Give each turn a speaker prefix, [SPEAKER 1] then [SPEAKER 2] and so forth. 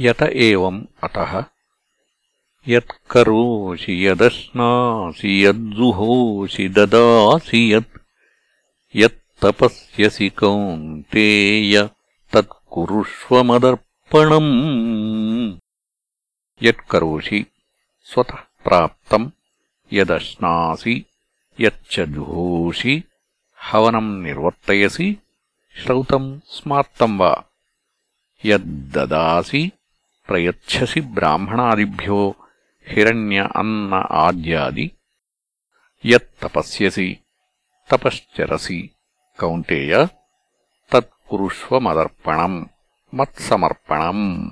[SPEAKER 1] యత ఏవం అతः యత్కరోషి యదశ్నాసి యజ్జుహోషి దదాసి యత్ యత్తపస్యసి కౌంతేయ తత్కురుష్వమదర్పణम् యత్కరోషి స్వతః ప్రాప్తం యదశ్నాసి యచ్చ జుహోషి హవనం నిర్వర్తయసి శ్రౌతం స్మార్తం వా యద్దదాసి ప్రయచ్చసి బ్రాహ్మణాదిభ్యో హిరణ్య అన్న ఆద్యాది. యత్తపస్యసి తపశ్చరసి కౌంటేయ తత్కురుష్వమదర్పణం మత్సమర్పణం.